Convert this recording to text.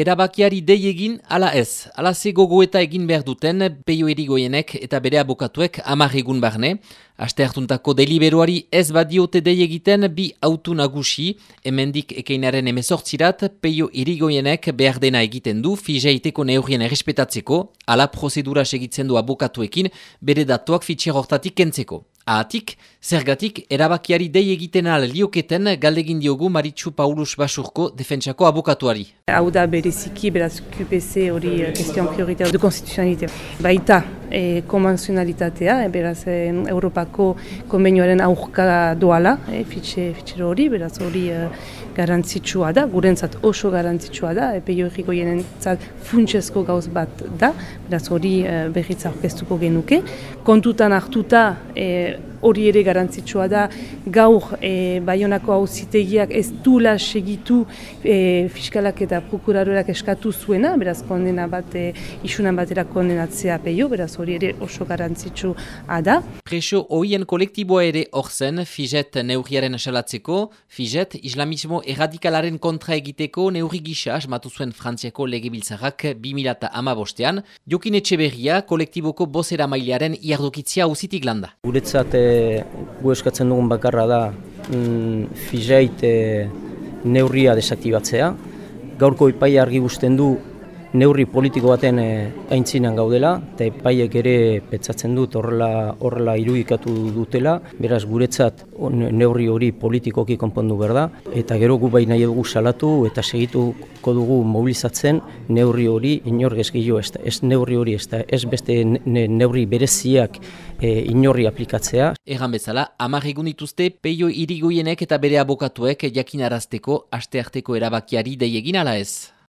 erabakiari dei egin ala ez. Ala ze gogoeta egin behar duten peio erigoienek eta bere abokatuek amar egun barne. Aste hartuntako deliberuari ez badiote dei egiten bi autu nagusi, hemendik ekeinaren emezortzirat, peio irigoienek behar dena egiten du, fizeiteko neurrien errespetatzeko, ala prozedura segitzen du abokatuekin, bere datuak fitxer hortatik kentzeko. Ahatik, zergatik, erabakiari dei egiten al lioketen galdegin diogu Maritxu Paulus Basurko defentsako abokatuari. Hau da bereziki, beraz QPC hori question eh, prioritaire de konstituzionalitea. Baita, e, konvenzionalitatea, e, beraz e, Europako konbenioaren aurka doala, e, fitxe, fitxero hori, beraz hori e, garantzitsua da, gurentzat oso garantzitsua da, epe jorriko jenen funtsezko gauz bat da, beraz hori e, berritza orkestuko genuke. Kontutan hartuta, e, hori ere garantzitsua da, gaur e, Bayonako hauzitegiak ez dula segitu e, fiskalak eta prokurarorak eskatu zuena, beraz kondena bat, e, isunan batera kondenatzea peio, beraz hori ere oso garantzitsu da. Preso hoien kolektiboa ere orzen, Fizet neurriaren asalatzeko, Fizet islamismo erradikalaren kontra egiteko neurri gisa asmatu zuen Frantziako legebiltzarrak 2000 bostean, Jokin Etxeberria kolektiboko bozera mailearen iardokitzia uzitik landa. Guretzat gu eskatzen dugun bakarra da mm, fizeit neurria desaktibatzea. Gaurko ipai argi guzten du neurri politiko baten e, aintzinan gaudela, eta epaiek ere petzatzen dut horrela, horrela irudikatu dutela, beraz guretzat neurri hori politikoki konpondu behar da, eta gero gu bai nahi dugu salatu eta segituko dugu mobilizatzen neurri hori inor gezgillo ez, ez neurri hori ez ez beste neurri bereziak e, inorri aplikatzea. Egan bezala, amar egun dituzte peio irigoienek eta bere abokatuek jakinarazteko astearteko erabakiari deiegin ala ez.